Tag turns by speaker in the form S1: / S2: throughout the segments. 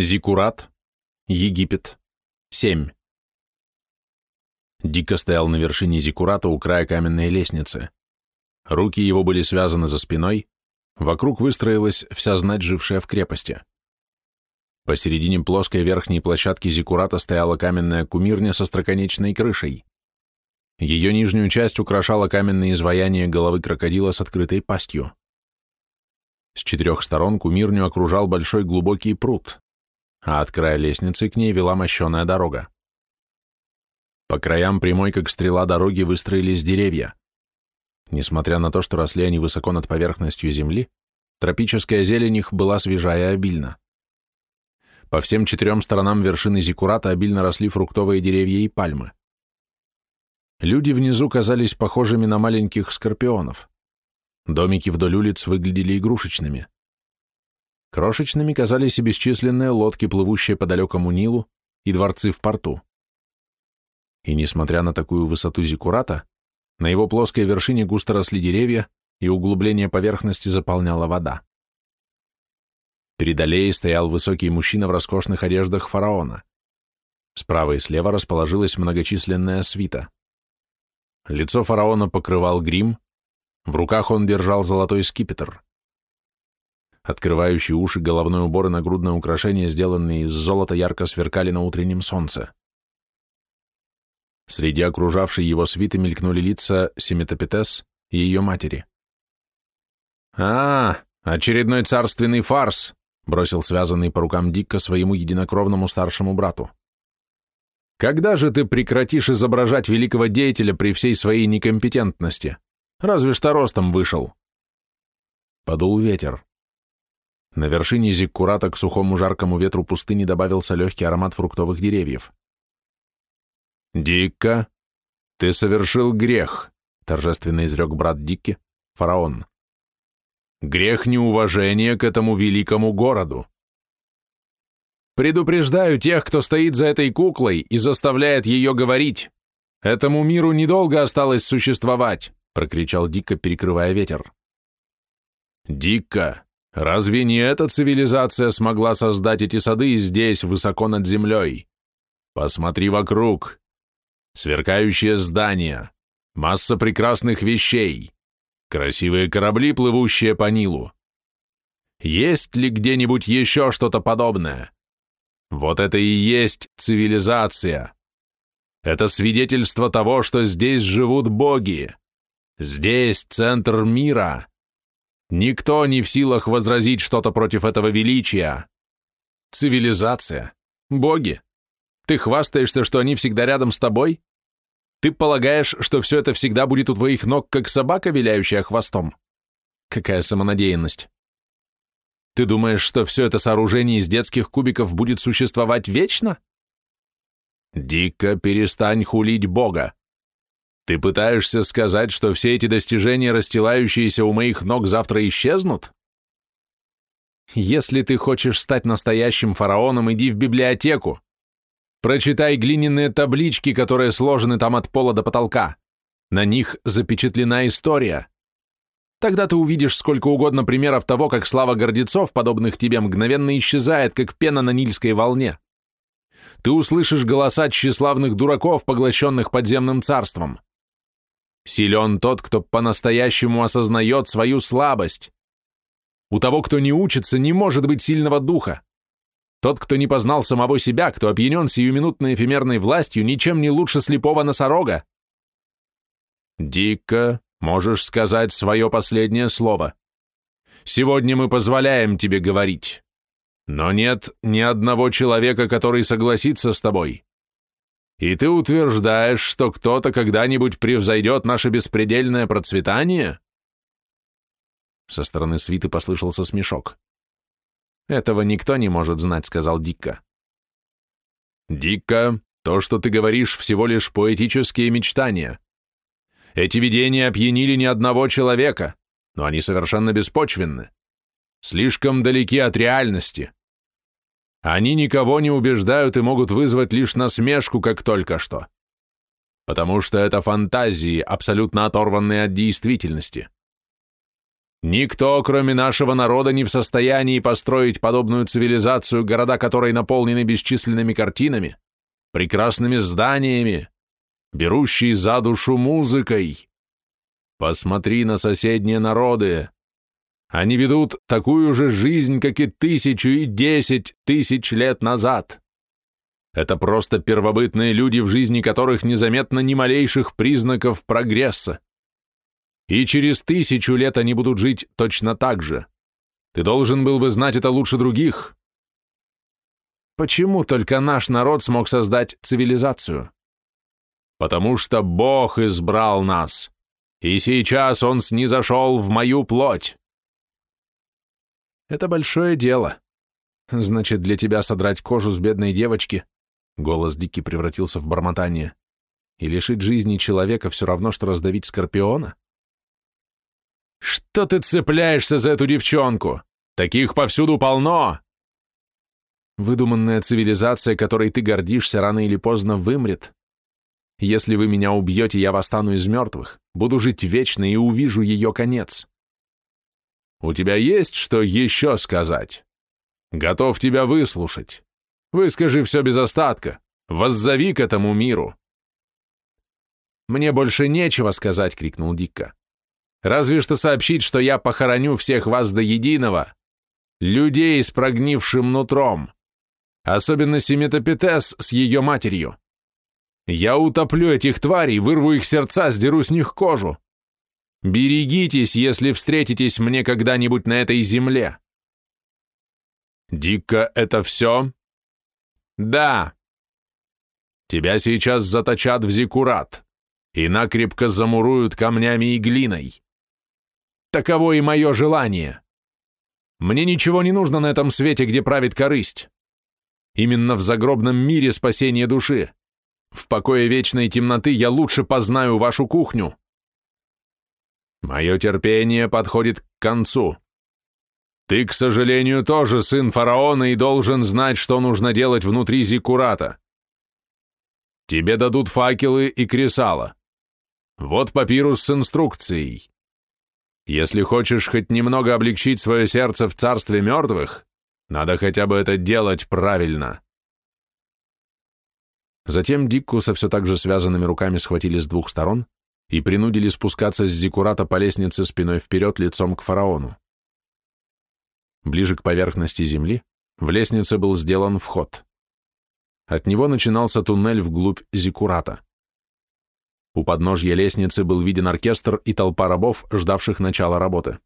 S1: Зиккурат, Египет, 7. Дико стоял на вершине Зиккурата у края каменной лестницы. Руки его были связаны за спиной, вокруг выстроилась вся знать, жившая в крепости. Посередине плоской верхней площадки Зиккурата стояла каменная кумирня со строконечной крышей. Ее нижнюю часть украшало каменное изваяние головы крокодила с открытой пастью. С четырех сторон кумирню окружал большой глубокий пруд, а от края лестницы к ней вела мощеная дорога. По краям прямой, как стрела дороги, выстроились деревья. Несмотря на то, что росли они высоко над поверхностью земли, тропическая зелень их была свежая и обильна. По всем четырем сторонам вершины Зиккурата обильно росли фруктовые деревья и пальмы. Люди внизу казались похожими на маленьких скорпионов. Домики вдоль улиц выглядели игрушечными. Крошечными казались и бесчисленные лодки, плывущие по далекому Нилу, и дворцы в порту. И несмотря на такую высоту Зиккурата, на его плоской вершине густо росли деревья, и углубление поверхности заполняла вода. Перед аллеей стоял высокий мужчина в роскошных одеждах фараона. Справа и слева расположилась многочисленная свита. Лицо фараона покрывал грим, в руках он держал золотой скипетр. Открывающие уши, головной убор и нагрудное украшение, сделанные из золота, ярко сверкали на утреннем солнце. Среди окружавшей его свиты мелькнули лица Семитопитес и ее матери. «А, очередной царственный фарс!» — бросил связанный по рукам Дикка своему единокровному старшему брату. «Когда же ты прекратишь изображать великого деятеля при всей своей некомпетентности? Разве что ростом вышел?» Подул ветер. На вершине зиккурата к сухому жаркому ветру пустыни добавился легкий аромат фруктовых деревьев. «Дикка, ты совершил грех», — торжественно изрек брат Дикки, фараон. «Грех неуважения к этому великому городу». «Предупреждаю тех, кто стоит за этой куклой и заставляет ее говорить. Этому миру недолго осталось существовать», — прокричал Дикка, перекрывая ветер. «Дикка, Разве не эта цивилизация смогла создать эти сады здесь, высоко над землей? Посмотри вокруг. Сверкающие здания, масса прекрасных вещей, красивые корабли, плывущие по Нилу. Есть ли где-нибудь еще что-то подобное? Вот это и есть цивилизация. Это свидетельство того, что здесь живут боги. Здесь центр мира. Никто не в силах возразить что-то против этого величия. Цивилизация. Боги. Ты хвастаешься, что они всегда рядом с тобой? Ты полагаешь, что все это всегда будет у твоих ног, как собака, виляющая хвостом? Какая самонадеянность. Ты думаешь, что все это сооружение из детских кубиков будет существовать вечно? Дико перестань хулить Бога. Ты пытаешься сказать, что все эти достижения, расстилающиеся у моих ног, завтра исчезнут? Если ты хочешь стать настоящим фараоном, иди в библиотеку. Прочитай глиняные таблички, которые сложены там от пола до потолка. На них запечатлена история. Тогда ты увидишь сколько угодно примеров того, как слава гордецов, подобных тебе, мгновенно исчезает, как пена на нильской волне. Ты услышишь голоса тщеславных дураков, поглощенных подземным царством. Силен тот, кто по-настоящему осознает свою слабость. У того, кто не учится, не может быть сильного духа. Тот, кто не познал самого себя, кто опьянен сиюминутной эфемерной властью, ничем не лучше слепого носорога. Дико, можешь сказать свое последнее слово. Сегодня мы позволяем тебе говорить. Но нет ни одного человека, который согласится с тобой. И ты утверждаешь, что кто-то когда-нибудь превзойдет наше беспредельное процветание? Со стороны свиты послышался смешок. Этого никто не может знать, сказал Дикка. Дикка, то, что ты говоришь, всего лишь поэтические мечтания. Эти видения опьянили ни одного человека, но они совершенно беспочвенны, слишком далеки от реальности. Они никого не убеждают и могут вызвать лишь насмешку, как только что. Потому что это фантазии, абсолютно оторванные от действительности. Никто, кроме нашего народа, не в состоянии построить подобную цивилизацию, города которой наполнены бесчисленными картинами, прекрасными зданиями, берущей за душу музыкой. Посмотри на соседние народы. Они ведут такую же жизнь, как и тысячу и десять тысяч лет назад. Это просто первобытные люди, в жизни которых незаметно ни малейших признаков прогресса. И через тысячу лет они будут жить точно так же. Ты должен был бы знать это лучше других. Почему только наш народ смог создать цивилизацию? Потому что Бог избрал нас, и сейчас Он снизошел в мою плоть. Это большое дело. Значит, для тебя содрать кожу с бедной девочки, голос Дики превратился в бормотание, и лишить жизни человека все равно, что раздавить скорпиона? Что ты цепляешься за эту девчонку? Таких повсюду полно. Выдуманная цивилизация, которой ты гордишься, рано или поздно вымрет. Если вы меня убьете, я восстану из мертвых, буду жить вечно и увижу ее конец. У тебя есть что еще сказать? Готов тебя выслушать. Выскажи все без остатка. Воззови к этому миру. Мне больше нечего сказать, крикнул Дикка. Разве что сообщить, что я похороню всех вас до единого, людей с прогнившим нутром, особенно Семитопитес с ее матерью. Я утоплю этих тварей, вырву их сердца, сдеру с них кожу. Берегитесь, если встретитесь мне когда-нибудь на этой земле. Дико это все? Да. Тебя сейчас заточат в зикурат и накрепко замуруют камнями и глиной. Таково и мое желание. Мне ничего не нужно на этом свете, где правит корысть. Именно в загробном мире спасение души. В покое вечной темноты я лучше познаю вашу кухню. Мое терпение подходит к концу. Ты, к сожалению, тоже сын фараона и должен знать, что нужно делать внутри Зиккурата. Тебе дадут факелы и кресала. Вот папирус с инструкцией. Если хочешь хоть немного облегчить свое сердце в царстве мертвых, надо хотя бы это делать правильно. Затем Дикку со все так же связанными руками схватили с двух сторон и принудили спускаться с Зикурата по лестнице спиной вперед лицом к фараону. Ближе к поверхности земли в лестнице был сделан вход. От него начинался туннель вглубь Зикурата. У подножья лестницы был виден оркестр и толпа рабов, ждавших начала работы.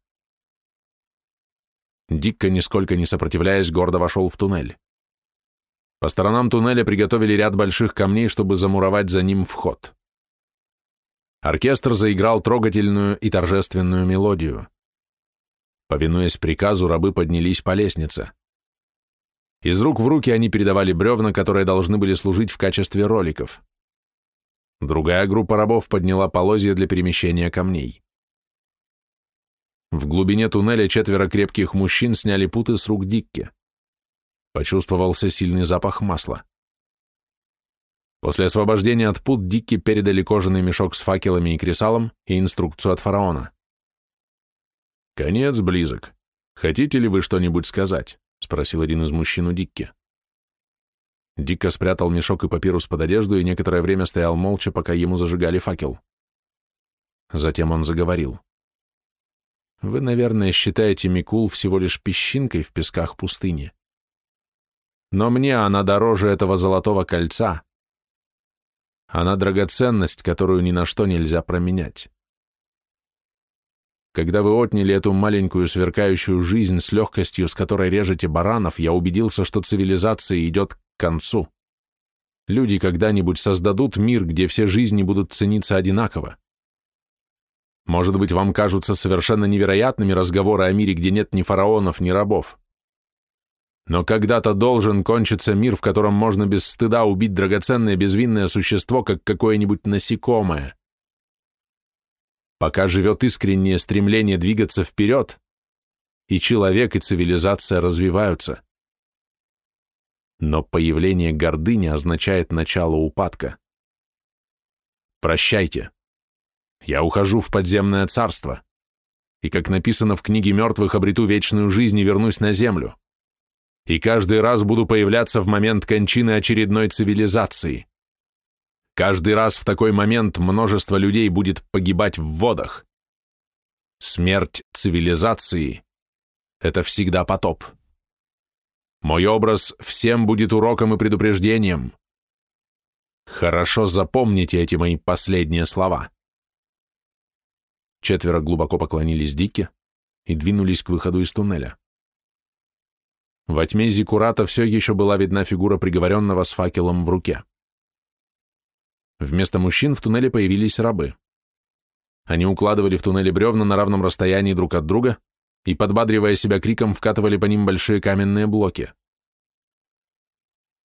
S1: Дикко, нисколько не сопротивляясь, гордо вошел в туннель. По сторонам туннеля приготовили ряд больших камней, чтобы замуровать за ним вход. Оркестр заиграл трогательную и торжественную мелодию. Повинуясь приказу, рабы поднялись по лестнице. Из рук в руки они передавали бревна, которые должны были служить в качестве роликов. Другая группа рабов подняла полозья для перемещения камней. В глубине туннеля четверо крепких мужчин сняли путы с рук Дикки. Почувствовался сильный запах масла. После освобождения от пут Дикки передали кожаный мешок с факелами и кресалом и инструкцию от фараона. «Конец близок. Хотите ли вы что-нибудь сказать?» — спросил один из мужчин у Дикки. Дико спрятал мешок и папирус под одежду и некоторое время стоял молча, пока ему зажигали факел. Затем он заговорил. «Вы, наверное, считаете Микул всего лишь песчинкой в песках пустыни. Но мне она дороже этого золотого кольца. Она драгоценность, которую ни на что нельзя променять. Когда вы отняли эту маленькую сверкающую жизнь с легкостью, с которой режете баранов, я убедился, что цивилизация идет к концу. Люди когда-нибудь создадут мир, где все жизни будут цениться одинаково. Может быть, вам кажутся совершенно невероятными разговоры о мире, где нет ни фараонов, ни рабов. Но когда-то должен кончиться мир, в котором можно без стыда убить драгоценное безвинное существо, как какое-нибудь насекомое. Пока живет искреннее стремление двигаться вперед, и человек, и цивилизация развиваются. Но появление гордыни означает начало упадка. Прощайте. Я ухожу в подземное царство. и, как написано в книге мертвых, обрету вечную жизнь и вернусь на землю. И каждый раз буду появляться в момент кончины очередной цивилизации. Каждый раз в такой момент множество людей будет погибать в водах. Смерть цивилизации — это всегда потоп. Мой образ всем будет уроком и предупреждением. Хорошо запомните эти мои последние слова. Четверо глубоко поклонились Дике и двинулись к выходу из туннеля. Во тьме Зикурата все еще была видна фигура приговоренного с факелом в руке. Вместо мужчин в туннеле появились рабы. Они укладывали в туннеле бревна на равном расстоянии друг от друга и, подбадривая себя криком, вкатывали по ним большие каменные блоки.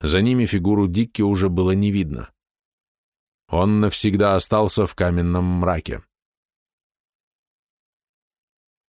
S1: За ними фигуру Дикки уже было не видно. Он навсегда остался в каменном мраке.